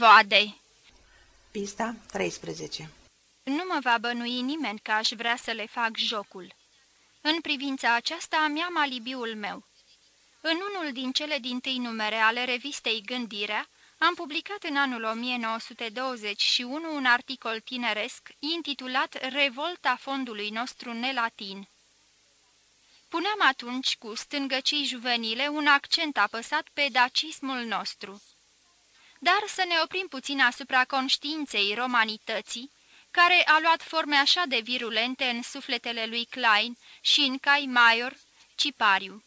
voade! Pista 13 Nu mă va bănui nimeni că aș vrea să le fac jocul. În privința aceasta am alibiul meu. În unul din cele din tâi numere ale revistei Gândirea, am publicat în anul 1921 un articol tineresc intitulat Revolta fondului nostru nelatin. Puneam atunci cu stângăcii juvenile un accent apăsat pe dacismul nostru. Dar să ne oprim puțin asupra conștiinței romanității, care a luat forme așa de virulente în sufletele lui Klein și în Cai Maior, Cipariu.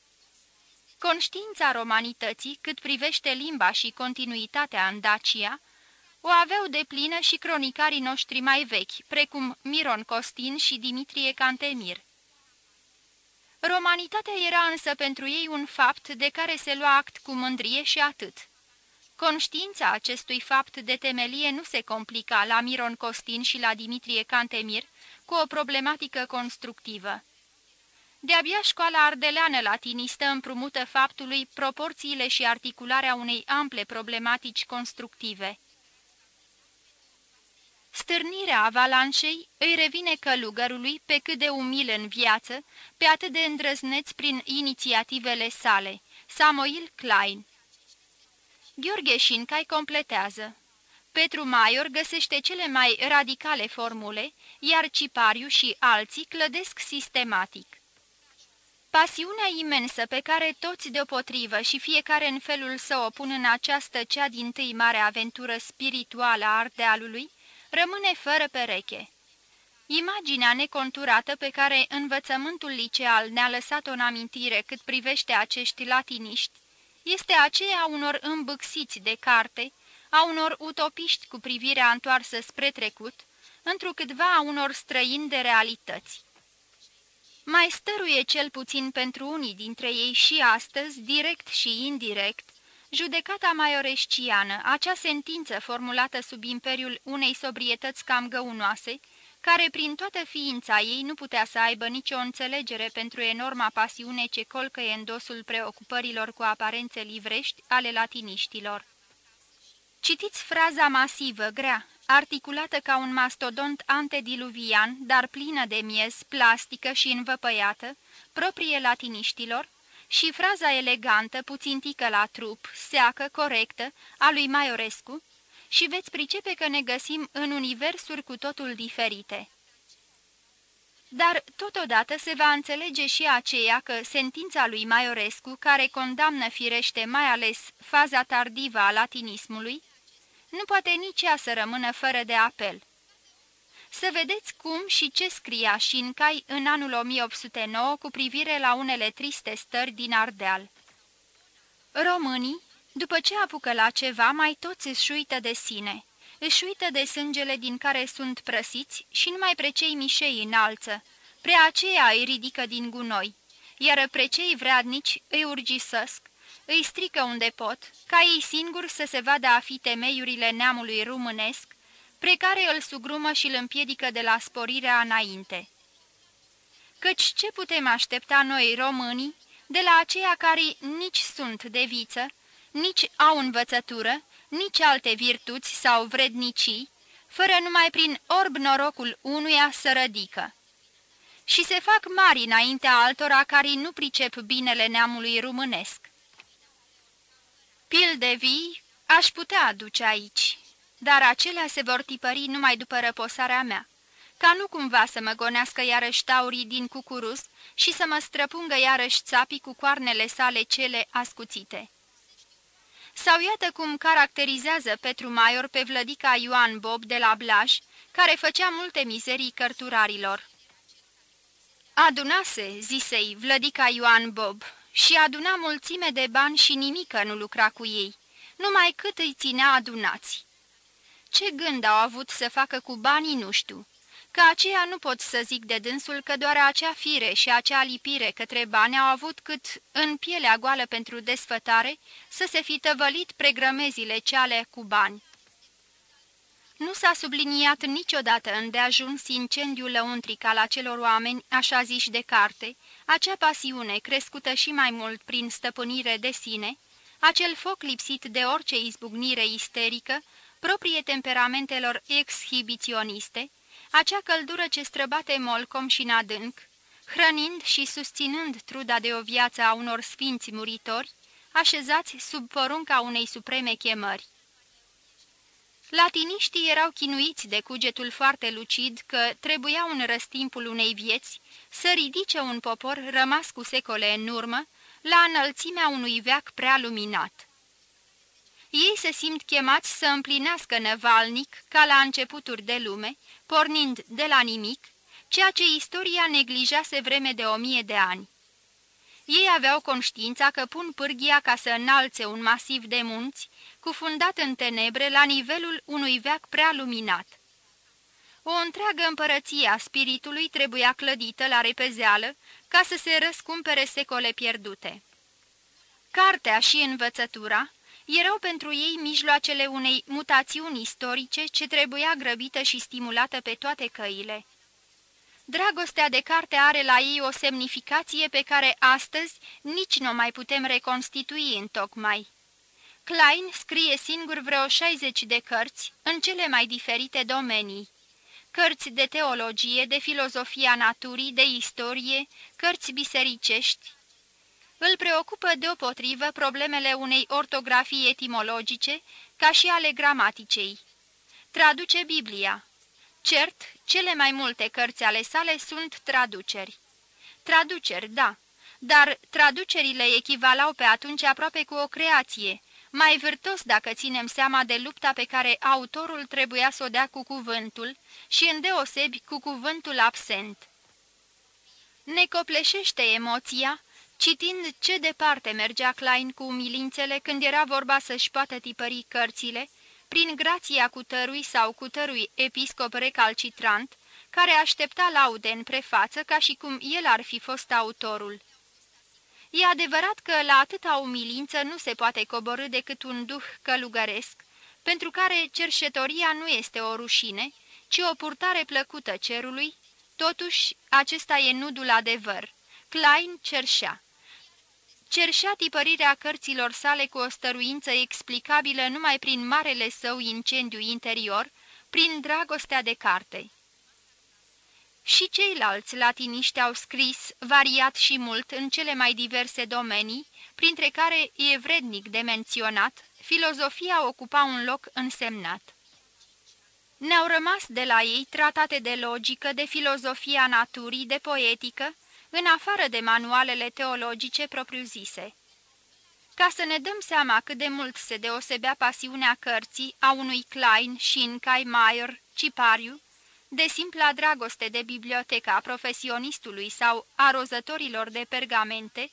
Conștiința romanității, cât privește limba și continuitatea în Dacia, o aveau de plină și cronicarii noștri mai vechi, precum Miron Costin și Dimitrie Cantemir. Romanitatea era însă pentru ei un fapt de care se lua act cu mândrie și atât. Conștiința acestui fapt de temelie nu se complica la Miron Costin și la Dimitrie Cantemir cu o problematică constructivă. De-abia școala ardeleană latinistă împrumută faptului proporțiile și articularea unei ample problematici constructive. Stârnirea avalanșei îi revine călugărului pe cât de umil în viață, pe atât de îndrăzneț prin inițiativele sale, Samuel Klein. Gheorghe Șincai completează. Petru Maior găsește cele mai radicale formule, iar Cipariu și alții clădesc sistematic. Pasiunea imensă pe care toți deopotrivă și fiecare în felul său o pun în această cea din tâi mare aventură spirituală a ardealului, rămâne fără pereche. Imaginea neconturată pe care învățământul liceal ne-a lăsat-o în amintire cât privește acești latiniști, este aceea unor îmbâxiți de carte, a unor utopiști cu privirea întoarsă spre trecut, întrucâtva a unor străini de realități. Mai stăruie cel puțin pentru unii dintre ei și astăzi, direct și indirect, judecata maioresciană, acea sentință formulată sub imperiul unei sobrietăți cam găunoase, care prin toată ființa ei nu putea să aibă nicio înțelegere pentru enorma pasiune ce colcăie în dosul preocupărilor cu aparențe livrești ale latiniștilor. Citiți fraza masivă, grea, articulată ca un mastodont antediluvian, dar plină de miez, plastică și învăpăiată, proprie latiniștilor, și fraza elegantă, puțin tică la trup, seacă, corectă, a lui Maiorescu, și veți pricepe că ne găsim în universuri cu totul diferite. Dar totodată se va înțelege și aceea că sentința lui Maiorescu, care condamnă firește mai ales faza tardivă a latinismului, nu poate nici ea să rămână fără de apel. Să vedeți cum și ce scria Șincai în anul 1809 cu privire la unele triste stări din Ardeal. Românii, după ce apucă la ceva, mai toți își uită de sine, își uită de sângele din care sunt prăsiți și numai pre cei mișei înalță, pre aceea îi ridică din gunoi, iar pre cei vrednici îi urgisăsc, îi strică unde pot, ca ei singuri să se vadă a fi temeiurile neamului românesc, pre care îl sugrumă și îl împiedică de la sporirea înainte. Căci ce putem aștepta noi, românii, de la aceia care nici sunt de viță, nici au învățătură, nici alte virtuți sau vrednicii, fără numai prin orb norocul unuia să rădică. Și se fac mari înaintea altora care nu pricep binele neamului românesc. Pil de vii aș putea aduce aici, dar acelea se vor tipări numai după răposarea mea, ca nu cumva să mă gonească iarăși taurii din cucuruz și să mă străpungă iarăși țapii cu coarnele sale cele ascuțite. Sau iată cum caracterizează Petru Maior pe vlădica Ioan Bob de la Blaj, care făcea multe mizerii cărturarilor. Adunase, zisei, vlădica Ioan Bob, și aduna mulțime de bani și nimică nu lucra cu ei, numai cât îi ținea adunați. Ce gând au avut să facă cu banii, nu știu, că aceea nu pot să zic de dânsul că doar acea fire și acea lipire către bani au avut cât, în pielea goală pentru desfătare, să se fi tăvălit pregrămezile ceale cu bani. Nu s-a subliniat niciodată îndeajuns incendiul lăuntric al acelor oameni, așa ziși de carte, acea pasiune crescută și mai mult prin stăpânire de sine, acel foc lipsit de orice izbucnire isterică, proprie temperamentelor exhibiționiste, acea căldură ce străbate molcom și în adânc, hrănind și susținând truda de o viață a unor sfinți muritori, așezați sub porunca unei supreme chemări. Latiniștii erau chinuiți de cugetul foarte lucid că trebuia în răstimpul unei vieți să ridice un popor rămas cu secole în urmă la înălțimea unui veac prea luminat. Ei se simt chemați să împlinească năvalnic, ca la începuturi de lume, pornind de la nimic, ceea ce istoria neglijase vreme de o mie de ani. Ei aveau conștiința că pun pârghia ca să înalțe un masiv de munți, cufundat în tenebre la nivelul unui veac prea luminat. O întreagă împărăție a spiritului trebuia clădită la repezeală ca să se răscumpere secole pierdute. Cartea și învățătura erau pentru ei mijloacele unei mutațiuni istorice ce trebuia grăbită și stimulată pe toate căile. Dragostea de carte are la ei o semnificație pe care astăzi nici nu mai putem reconstitui în tocmai. Klein scrie singur vreo 60 de cărți în cele mai diferite domenii. Cărți de teologie, de filozofia naturii, de istorie, cărți bisericești. Îl preocupă deopotrivă problemele unei ortografii etimologice, ca și ale gramaticei. Traduce Biblia. Cert, cele mai multe cărți ale sale sunt traduceri. Traduceri, da, dar traducerile echivalau pe atunci aproape cu o creație, mai vârtos dacă ținem seama de lupta pe care autorul trebuia să o dea cu cuvântul și îndeosebi cu cuvântul absent. Ne copleșește emoția, citind ce departe mergea Klein cu umilințele când era vorba să-și poată tipări cărțile, prin grația cutărui sau cutărui episcop recalcitrant, care aștepta laude în prefață ca și cum el ar fi fost autorul. E adevărat că la atâta umilință nu se poate coborâ decât un duh călugăresc, pentru care cerșetoria nu este o rușine, ci o purtare plăcută cerului, totuși acesta e nudul adevăr. Klein cerșea. Cerșea tipărirea cărților sale cu o stăruință explicabilă numai prin marele său incendiu interior, prin dragostea de carte. Și ceilalți latiniști au scris, variat și mult, în cele mai diverse domenii, printre care e vrednic de menționat, filozofia ocupa un loc însemnat. Ne-au rămas de la ei tratate de logică, de filozofia naturii, de poetică, în afară de manualele teologice propriu-zise. Ca să ne dăm seama cât de mult se deosebea pasiunea cărții a unui Klein, Shinkai, Mayer, Cipariu, de simpla dragoste de biblioteca profesionistului sau a rozătorilor de pergamente,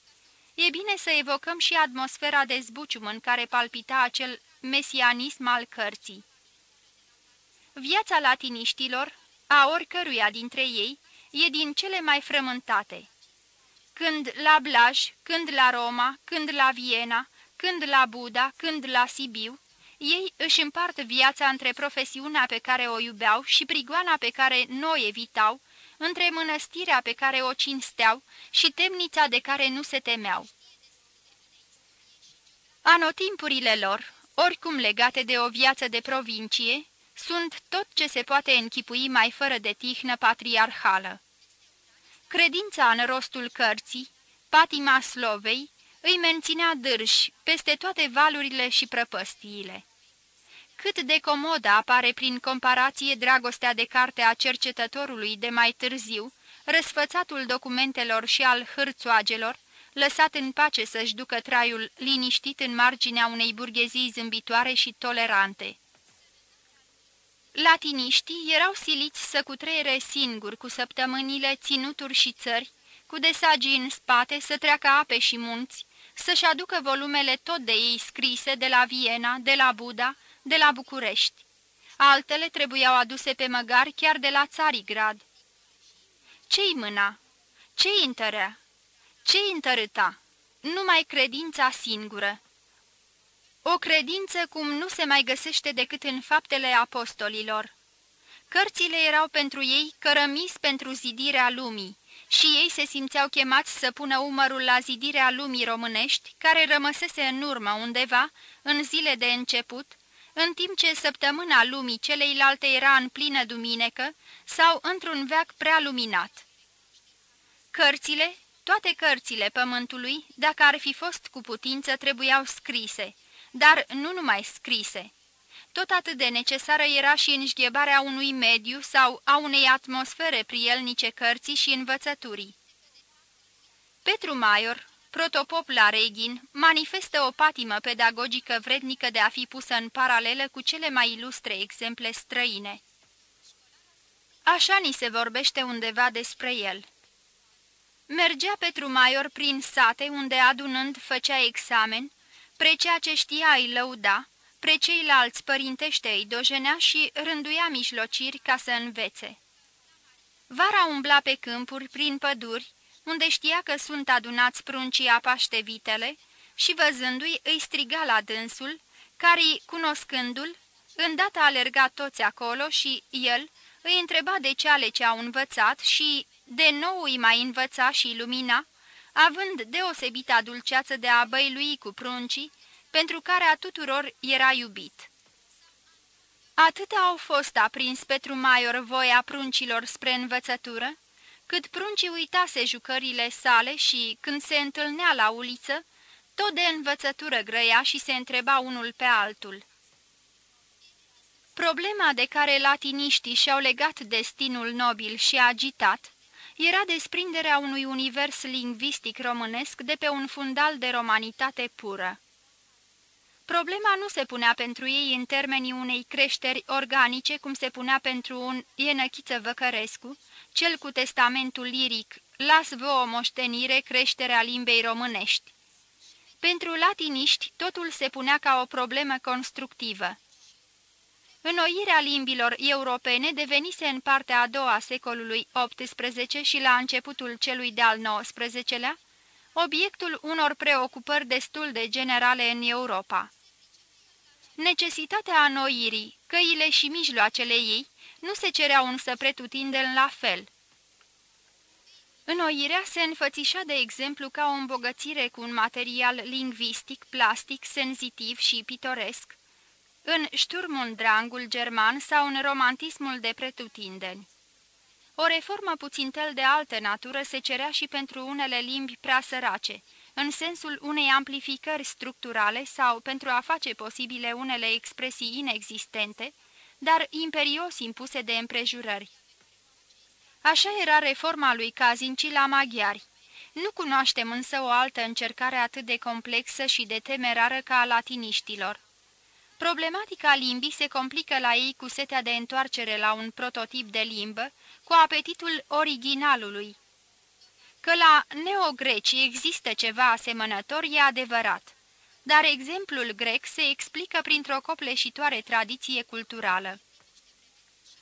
e bine să evocăm și atmosfera de zbucium în care palpita acel mesianism al cărții. Viața latiniștilor, a oricăruia dintre ei, e din cele mai frământate. Când la Blaj, când la Roma, când la Viena, când la Buda, când la Sibiu, ei își împart viața între profesiunea pe care o iubeau și prigoana pe care nu o evitau, între mănăstirea pe care o cinsteau și temnița de care nu se temeau. Anotimpurile lor, oricum legate de o viață de provincie, sunt tot ce se poate închipui mai fără de tihnă patriarhală. Credința în rostul cărții, patima slovei, îi menținea dârși peste toate valurile și prăpăstiile. Cât de comodă apare prin comparație dragostea de carte a cercetătorului de mai târziu, răsfățatul documentelor și al hârțoagelor, lăsat în pace să-și ducă traiul liniștit în marginea unei burghezii zâmbitoare și tolerante. Latiniștii erau siliți să cutreiere singuri cu săptămânile, ținuturi și țări, cu desagii în spate, să treacă ape și munți, să-și aducă volumele tot de ei scrise de la Viena, de la Buda, de la București. Altele trebuiau aduse pe măgari chiar de la Țarigrad. Ce-i mâna? Ce-i întărea? Ce-i întărâta? Numai credința singură. O credință cum nu se mai găsește decât în faptele apostolilor. Cărțile erau pentru ei cărămis pentru zidirea lumii și ei se simțeau chemați să pună umărul la zidirea lumii românești, care rămăsese în urmă undeva, în zile de început, în timp ce săptămâna lumii celeilalte era în plină duminecă sau într-un veac prea luminat. Cărțile, toate cărțile pământului, dacă ar fi fost cu putință, trebuiau scrise, dar nu numai scrise. Tot atât de necesară era și înșghebarea unui mediu sau a unei atmosfere prielnice cărții și învățăturii. Petru Maior, protopop la Reghin, manifestă o patimă pedagogică vrednică de a fi pusă în paralelă cu cele mai ilustre exemple străine. Așa ni se vorbește undeva despre el. Mergea Petru Maior prin sate unde adunând făcea examen, pre ceea ce știa îi lăuda, pre ceilalți părintește îi dojenea și rânduia mijlociri ca să învețe. Vara umbla pe câmpuri, prin păduri, unde știa că sunt adunați pruncii a paște vitele și văzându-i îi striga la dânsul, care, cunoscându-l, îndată alerga toți acolo și el îi întreba de ceale ce au învățat și de nou îi mai învăța și lumina, având deosebita dulceață de a băilui cu pruncii, pentru care a tuturor era iubit. Atât au fost aprins Petru Maior voia pruncilor spre învățătură, cât pruncii uitase jucările sale și, când se întâlnea la uliță, tot de învățătură grăia și se întreba unul pe altul. Problema de care latiniștii și-au legat destinul nobil și agitat era desprinderea unui univers lingvistic românesc de pe un fundal de romanitate pură. Problema nu se punea pentru ei în termenii unei creșteri organice, cum se punea pentru un Ienăchiță Văcărescu, cel cu testamentul liric, las vă o moștenire creșterea limbei românești. Pentru latiniști totul se punea ca o problemă constructivă. Înnoirea limbilor europene devenise în partea a doua secolului XVIII și la începutul celui de-al XIX-lea, obiectul unor preocupări destul de generale în Europa. Necesitatea anoirii, căile și mijloacele ei, nu se cereau însă pretutindeni la fel. Înnoirea se înfățișa de exemplu ca o îmbogățire cu un material lingvistic, plastic, senzitiv și pitoresc, în Drangul german sau în romantismul de pretutindeni. O reformă puțintel de altă natură se cerea și pentru unele limbi prea sărace, în sensul unei amplificări structurale sau pentru a face posibile unele expresii inexistente, dar imperios impuse de împrejurări. Așa era reforma lui Cazinci la maghiari. Nu cunoaștem însă o altă încercare atât de complexă și de temerară ca a latiniștilor. Problematica limbii se complică la ei cu setea de întoarcere la un prototip de limbă, cu apetitul originalului. Că la neogreci există ceva asemănător e adevărat dar exemplul grec se explică printr-o copleșitoare tradiție culturală.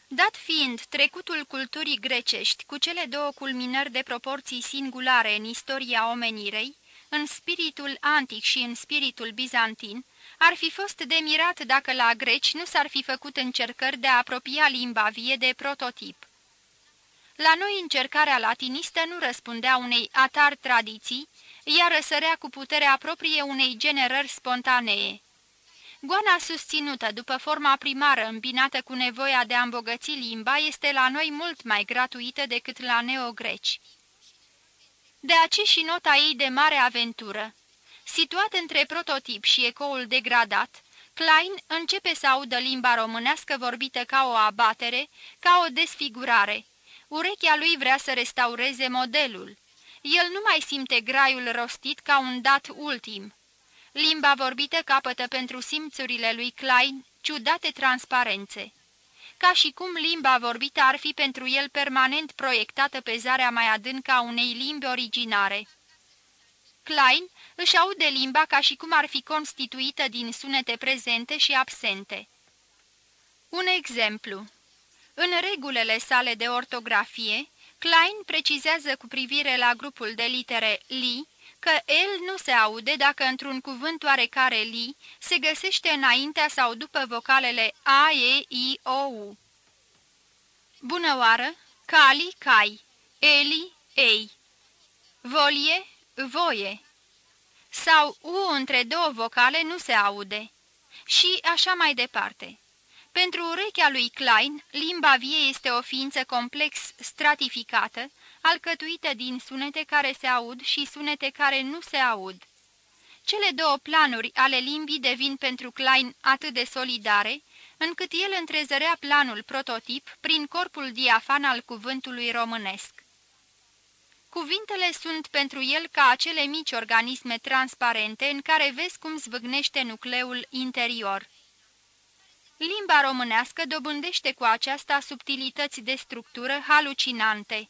Dat fiind trecutul culturii grecești cu cele două culminări de proporții singulare în istoria omenirei, în spiritul antic și în spiritul bizantin, ar fi fost de mirat dacă la greci nu s-ar fi făcut încercări de a apropia limba vie de prototip. La noi încercarea latinistă nu răspundea unei atar tradiții, ea răsărea cu puterea proprie unei generări spontanee. Goana susținută după forma primară îmbinată cu nevoia de a îmbogăți limba este la noi mult mai gratuită decât la neogreci. De aici și nota ei de mare aventură. Situat între prototip și ecoul degradat, Klein începe să audă limba românească vorbită ca o abatere, ca o desfigurare. Urechea lui vrea să restaureze modelul. El nu mai simte graiul rostit ca un dat ultim. Limba vorbită capătă pentru simțurile lui Klein ciudate transparențe. Ca și cum limba vorbită ar fi pentru el permanent proiectată pe zarea mai adâncă a unei limbi originare. Klein își aude limba ca și cum ar fi constituită din sunete prezente și absente. Un exemplu. În regulile sale de ortografie, Klein precizează cu privire la grupul de litere li că el nu se aude dacă într-un cuvânt oarecare li se găsește înaintea sau după vocalele a, e, i, o, u. Bună oară, cali, cai, eli, ei, volie, voie. Sau u între două vocale nu se aude. și așa mai departe. Pentru urechea lui Klein, limba vie este o ființă complex stratificată, alcătuită din sunete care se aud și sunete care nu se aud. Cele două planuri ale limbii devin pentru Klein atât de solidare, încât el întrezărea planul prototip prin corpul diafan al cuvântului românesc. Cuvintele sunt pentru el ca acele mici organisme transparente în care vezi cum zvâgnește nucleul interior. Limba românească dobândește cu aceasta subtilități de structură halucinante.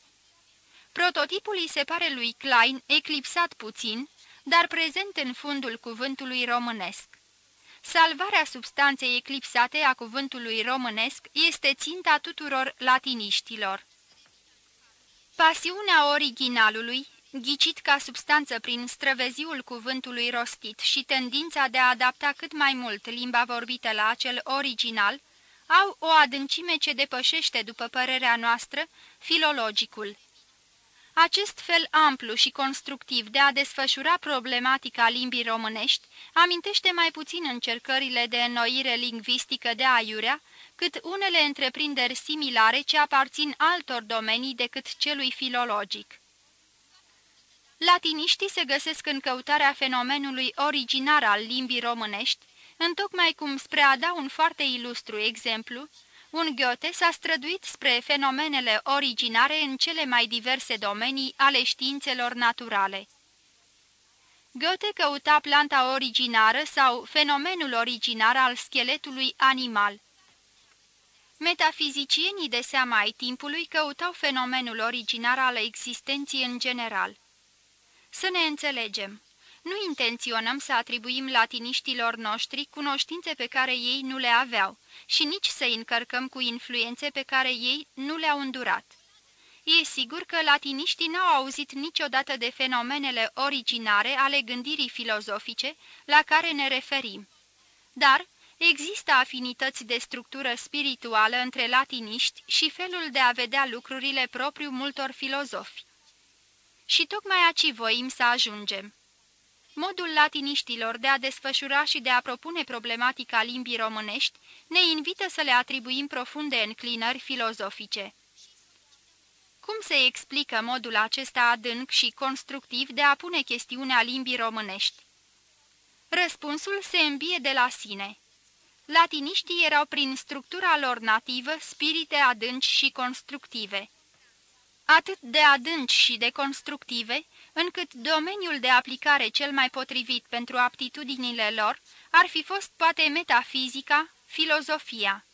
Prototipul îi se pare lui Klein eclipsat puțin, dar prezent în fundul cuvântului românesc. Salvarea substanței eclipsate a cuvântului românesc este ținta tuturor latiniștilor. Pasiunea originalului, ghicit ca substanță prin străveziul cuvântului rostit și tendința de a adapta cât mai mult limba vorbită la acel original, au o adâncime ce depășește, după părerea noastră, filologicul. Acest fel amplu și constructiv de a desfășura problematica limbii românești amintește mai puțin încercările de înnoire lingvistică de aiurea, cât unele întreprinderi similare ce aparțin altor domenii decât celui filologic. Latiniștii se găsesc în căutarea fenomenului originar al limbii românești, întocmai cum spre a da un foarte ilustru exemplu, un Goethe s-a străduit spre fenomenele originare în cele mai diverse domenii ale științelor naturale. Goethe căuta planta originară sau fenomenul originar al scheletului animal. Metafizicienii de seama ai timpului căutau fenomenul originar al existenții în general. Să ne înțelegem. Nu intenționăm să atribuim latiniștilor noștri cunoștințe pe care ei nu le aveau și nici să-i încărcăm cu influențe pe care ei nu le-au îndurat. E sigur că latiniștii n-au auzit niciodată de fenomenele originare ale gândirii filozofice la care ne referim. Dar există afinități de structură spirituală între latiniști și felul de a vedea lucrurile propriu multor filozofi. Și tocmai aici voim să ajungem. Modul latiniștilor de a desfășura și de a propune problematica limbii românești ne invită să le atribuim profunde înclinări filozofice. Cum se explică modul acesta adânc și constructiv de a pune chestiunea limbii românești? Răspunsul se îmbie de la sine. Latiniștii erau prin structura lor nativă spirite adânci și constructive. Atât de adânci și de constructive, încât domeniul de aplicare cel mai potrivit pentru aptitudinile lor ar fi fost poate metafizica, filozofia.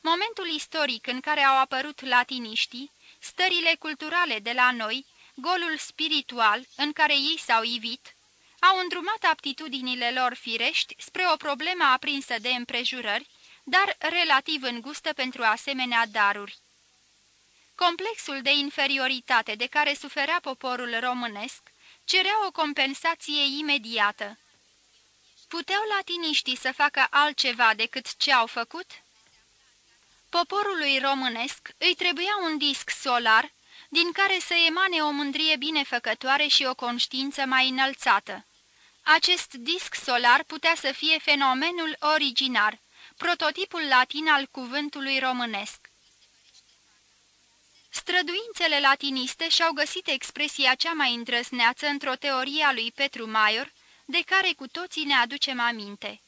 Momentul istoric în care au apărut latiniștii, stările culturale de la noi, golul spiritual în care ei s-au ivit, au îndrumat aptitudinile lor firești spre o problemă aprinsă de împrejurări, dar relativ îngustă pentru asemenea daruri. Complexul de inferioritate de care suferea poporul românesc cerea o compensație imediată. Puteau latiniștii să facă altceva decât ce au făcut? Poporului românesc îi trebuia un disc solar din care să emane o mândrie binefăcătoare și o conștiință mai înălțată. Acest disc solar putea să fie fenomenul originar, prototipul latin al cuvântului românesc. Străduințele latiniste și-au găsit expresia cea mai îndrăsneață într-o teorie a lui Petru Maior, de care cu toții ne aducem aminte.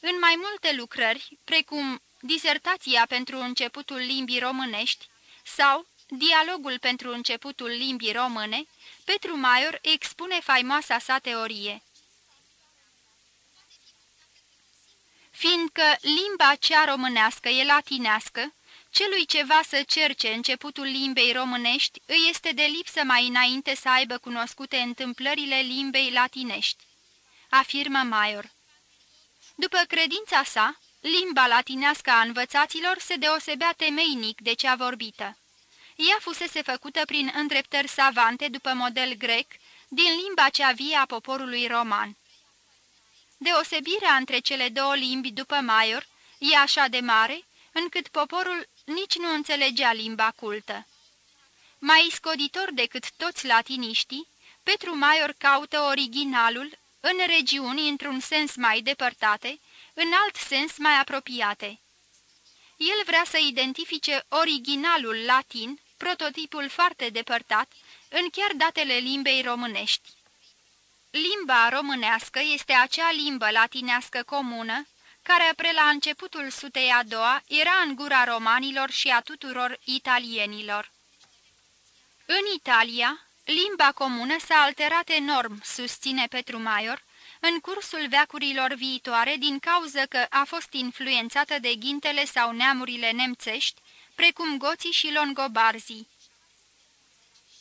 În mai multe lucrări, precum Disertația pentru începutul limbii românești sau Dialogul pentru începutul limbii române, Petru Maior expune faimoasa sa teorie. Fiindcă limba cea românească e latinească, Celui ce va să cerce începutul limbei românești îi este de lipsă mai înainte să aibă cunoscute întâmplările limbei latinești, afirmă Maior. După credința sa, limba latinească a învățaților se deosebea temeinic de cea vorbită. Ea fusese făcută prin îndreptări savante după model grec, din limba cea vie a poporului roman. Deosebirea între cele două limbi după Maior e așa de mare, încât poporul nici nu înțelegea limba cultă. Mai scoditor decât toți latiniștii, Petru Maior caută originalul în regiuni într-un sens mai depărtate, în alt sens mai apropiate. El vrea să identifice originalul latin, prototipul foarte depărtat, în chiar datele limbei românești. Limba românească este acea limbă latinească comună, care pre la începutul sutei a doua era în gura romanilor și a tuturor italienilor. În Italia, limba comună s-a alterat enorm, susține Petru Maior, în cursul veacurilor viitoare din cauză că a fost influențată de ghintele sau neamurile nemțești, precum goții și longobarzii.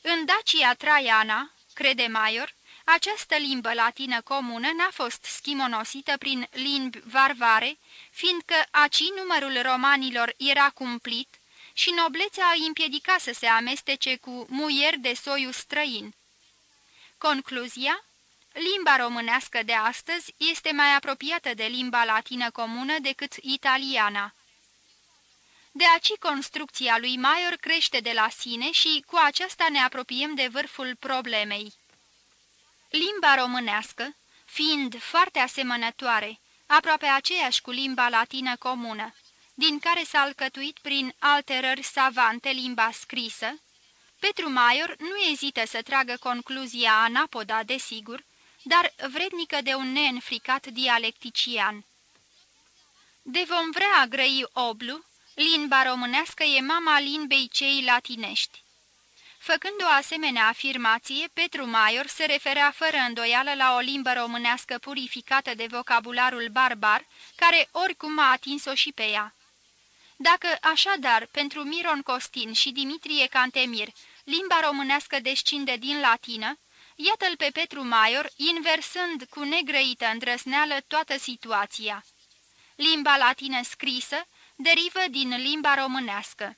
În Dacia Traiana, crede Maior, această limbă latină comună n-a fost schimonosită prin limbi varvare, fiindcă aci numărul romanilor era cumplit și noblețea a împiedicat să se amestece cu muieri de soiul străin. Concluzia? Limba românească de astăzi este mai apropiată de limba latină comună decât italiana. De aici construcția lui Maior crește de la sine și cu aceasta ne apropiem de vârful problemei. Limba românească, fiind foarte asemănătoare, aproape aceeași cu limba latină comună, din care s-a alcătuit prin alterări savante limba scrisă, Petru Maior nu ezită să tragă concluzia anapoda, desigur, dar vrednică de un neînfricat dialectician. De vom vrea a grăi oblu, limba românească e mama limbei cei latinești. Făcând o asemenea afirmație, Petru Maior se referea fără îndoială la o limbă românească purificată de vocabularul barbar, care oricum a atins-o și pe ea. Dacă, așadar, pentru Miron Costin și Dimitrie Cantemir, limba românească descinde din latină, iată-l pe Petru Maior inversând cu negrăită îndrăsneală toată situația. Limba latină scrisă derivă din limba românească.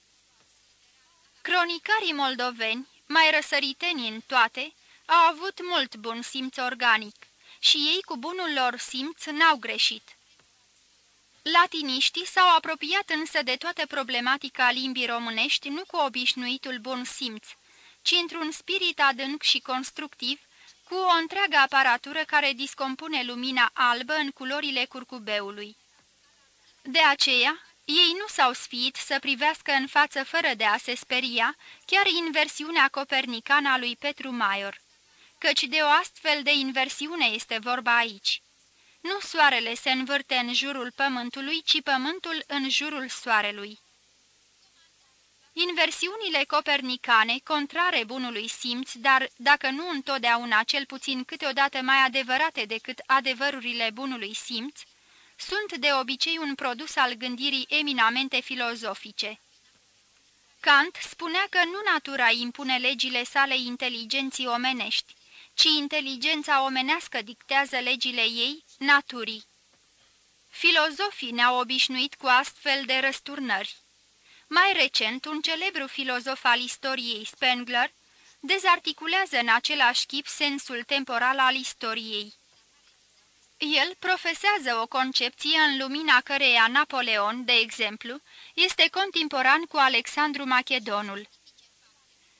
Cronicarii moldoveni, mai răsăriteni în toate, au avut mult bun simț organic și ei cu bunul lor simț n-au greșit. Latiniștii s-au apropiat însă de toată problematica limbii românești nu cu obișnuitul bun simț, ci într-un spirit adânc și constructiv, cu o întreagă aparatură care discompune lumina albă în culorile curcubeului. De aceea, ei nu s-au sfiit să privească în față fără de a se speria, chiar inversiunea copernicană a lui Petru Maior, căci de o astfel de inversiune este vorba aici. Nu soarele se învârte în jurul pământului, ci pământul în jurul soarelui. Inversiunile copernicane, contrare bunului simț, dar dacă nu întotdeauna cel puțin câteodată mai adevărate decât adevărurile bunului simț, sunt de obicei un produs al gândirii eminamente filozofice. Kant spunea că nu natura impune legile sale inteligenții omenești, ci inteligența omenească dictează legile ei, naturii. Filozofii ne-au obișnuit cu astfel de răsturnări. Mai recent, un celebru filozof al istoriei, Spengler, dezarticulează în același chip sensul temporal al istoriei. El profesează o concepție în lumina căreia Napoleon, de exemplu, este contemporan cu Alexandru Macedonul.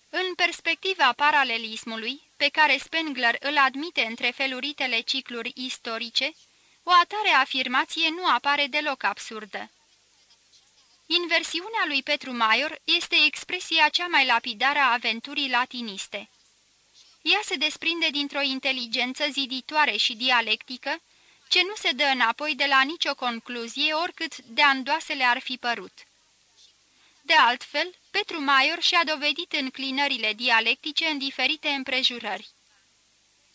În perspectiva paralelismului, pe care Spengler îl admite între feluritele cicluri istorice, o atare afirmație nu apare deloc absurdă. Inversiunea lui Petru Maior este expresia cea mai lapidară a aventurii latiniste. Ea se desprinde dintr-o inteligență ziditoare și dialectică, ce nu se dă înapoi de la nicio concluzie, oricât de andoasele ar fi părut. De altfel, Petru Maior și-a dovedit înclinările dialectice în diferite împrejurări.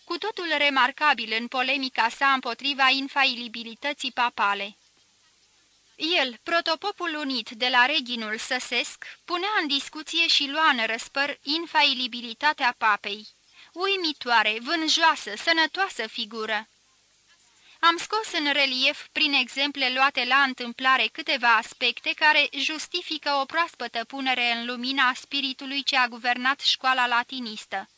Cu totul remarcabil în polemica sa împotriva infailibilității papale. El, protopopul unit de la reginul săsesc, punea în discuție și lua în răspăr infailibilitatea papei. Uimitoare, vânjoasă, sănătoasă figură! Am scos în relief, prin exemple luate la întâmplare, câteva aspecte care justifică o proaspătă punere în lumina spiritului ce a guvernat școala latinistă.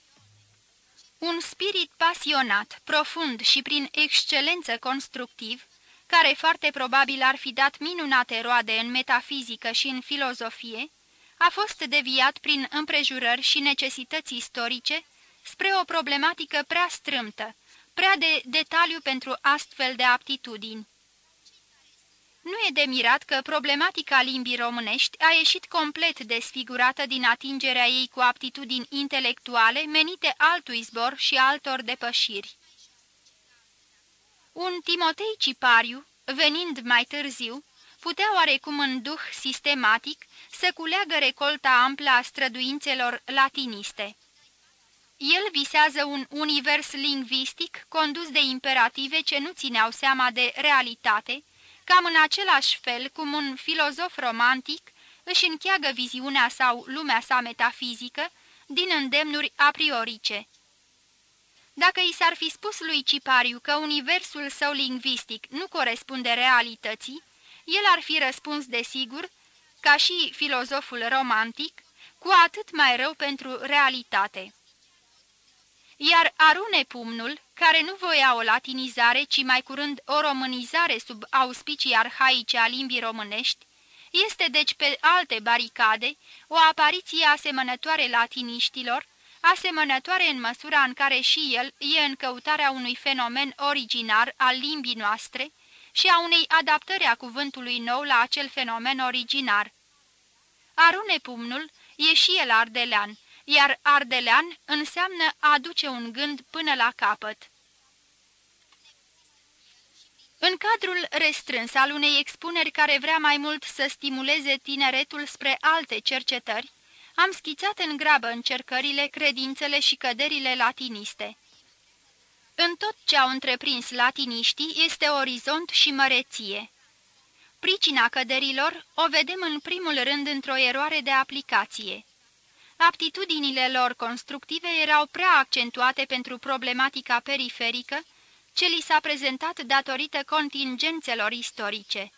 Un spirit pasionat, profund și prin excelență constructiv, care foarte probabil ar fi dat minunate roade în metafizică și în filozofie, a fost deviat prin împrejurări și necesități istorice spre o problematică prea strâmtă, prea de detaliu pentru astfel de aptitudini. Nu e de mirat că problematica limbii românești a ieșit complet desfigurată din atingerea ei cu aptitudini intelectuale menite altui zbor și altor depășiri. Un Timotei Cipariu, venind mai târziu, putea oarecum în duh sistematic să culeagă recolta amplă a străduințelor latiniste. El visează un univers lingvistic condus de imperative ce nu țineau seama de realitate, cam în același fel cum un filozof romantic își încheagă viziunea sau lumea sa metafizică din îndemnuri a priorice. Dacă i s-ar fi spus lui Cipariu că universul său lingvistic nu corespunde realității, el ar fi răspuns desigur, ca și filozoful romantic, cu atât mai rău pentru realitate. Iar arune pumnul, care nu voia o latinizare, ci mai curând o românizare sub auspicii arhaice a limbii românești, este deci pe alte baricade o apariție asemănătoare latiniștilor, asemănătoare în măsura în care și el e în căutarea unui fenomen originar al limbii noastre și a unei adaptări a cuvântului nou la acel fenomen originar. Arune pumnul e și el ardelean, iar ardelean înseamnă a aduce un gând până la capăt. În cadrul restrâns al unei expuneri care vrea mai mult să stimuleze tineretul spre alte cercetări, am schițat în grabă încercările, credințele și căderile latiniste. În tot ce au întreprins latiniștii este orizont și măreție. Pricina căderilor o vedem în primul rând într-o eroare de aplicație. Aptitudinile lor constructive erau prea accentuate pentru problematica periferică, ce li s-a prezentat datorită contingențelor istorice.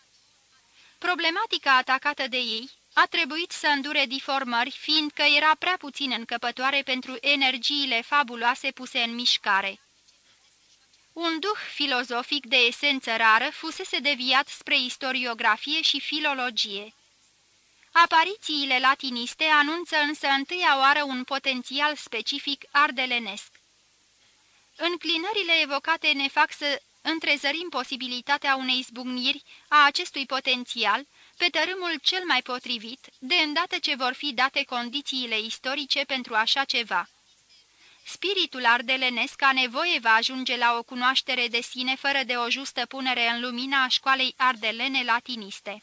Problematica atacată de ei a trebuit să îndure diformări, fiindcă era prea puțin încăpătoare pentru energiile fabuloase puse în mișcare. Un duh filozofic de esență rară fusese deviat spre istoriografie și filologie. Aparițiile latiniste anunță însă întâia oară un potențial specific ardelenesc. Înclinările evocate ne fac să întrezărim posibilitatea unei zbucniri a acestui potențial pe tărâmul cel mai potrivit, de îndată ce vor fi date condițiile istorice pentru așa ceva. Spiritul ardelenesc a nevoie va ajunge la o cunoaștere de sine fără de o justă punere în lumina a școalei ardelene latiniste.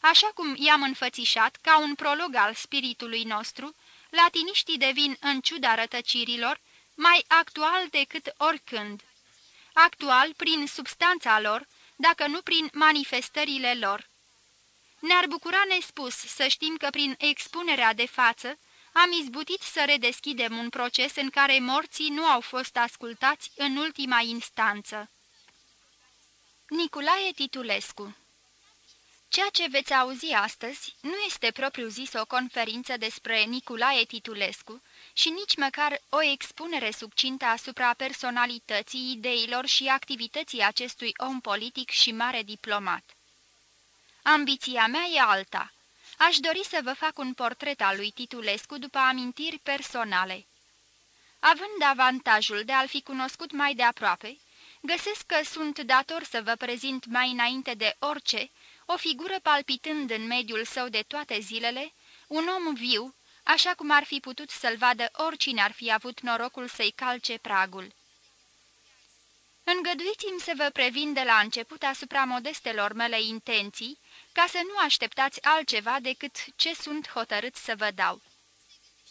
Așa cum i-am înfățișat ca un prolog al spiritului nostru, latiniștii devin, în ciuda rătăcirilor, mai actual decât oricând. Actual prin substanța lor, dacă nu prin manifestările lor. Ne-ar bucura nespus să știm că prin expunerea de față am izbutit să redeschidem un proces în care morții nu au fost ascultați în ultima instanță. Nicolae Titulescu Ceea ce veți auzi astăzi nu este propriu-zis o conferință despre Nicolae Titulescu și nici măcar o expunere subcintă asupra personalității, ideilor și activității acestui om politic și mare diplomat. Ambiția mea e alta. Aș dori să vă fac un portret al lui Titulescu după amintiri personale. Având avantajul de a-l fi cunoscut mai de aproape, găsesc că sunt dator să vă prezint mai înainte de orice o figură palpitând în mediul său de toate zilele, un om viu, așa cum ar fi putut să-l vadă oricine ar fi avut norocul să-i calce pragul. Îngăduiți-mi să vă previn de la început asupra modestelor mele intenții, ca să nu așteptați altceva decât ce sunt hotărât să vă dau.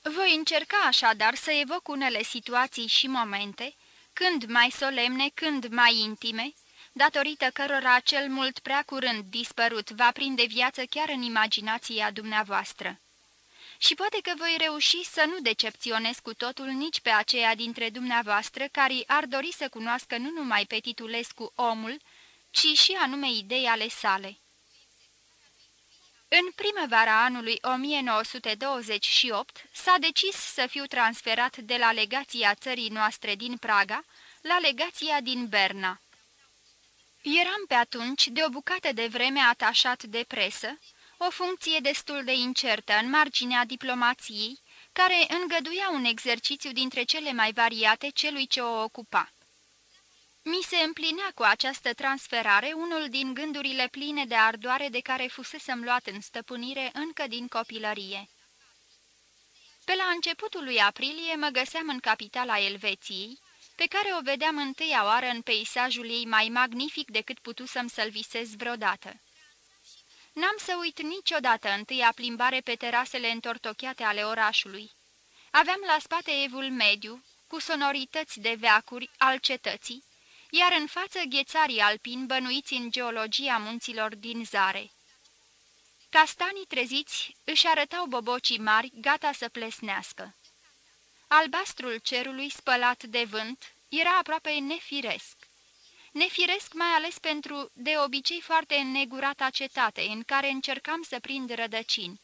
Voi încerca așadar să evoc unele situații și momente, când mai solemne, când mai intime, datorită cărora cel mult prea curând dispărut va prinde viață chiar în imaginația dumneavoastră. Și poate că voi reuși să nu decepționez cu totul nici pe aceia dintre dumneavoastră care ar dori să cunoască nu numai pe Titulescu omul, ci și anume idei ale sale. În primăvara anului 1928 s-a decis să fiu transferat de la legația țării noastre din Praga la legația din Berna. Eram pe atunci de o bucată de vreme atașat de presă, o funcție destul de incertă în marginea diplomației, care îngăduia un exercițiu dintre cele mai variate celui ce o ocupa. Mi se împlinea cu această transferare unul din gândurile pline de ardoare de care fusesem luat în stăpânire încă din copilărie. Pe la începutul lui aprilie mă găseam în capitala Elveției, pe care o vedeam întâia oară în peisajul ei mai magnific decât putusem să-l visez vreodată. N-am să uit niciodată întâia plimbare pe terasele întortocheate ale orașului. Aveam la spate evul mediu, cu sonorități de veacuri al cetății, iar în față ghețarii alpini bănuiți în geologia munților din zare. Castanii treziți își arătau bobocii mari, gata să plesnească. Albastrul cerului spălat de vânt era aproape nefiresc. Nefiresc mai ales pentru de obicei foarte înnegurata cetate, în care încercam să prind rădăcini.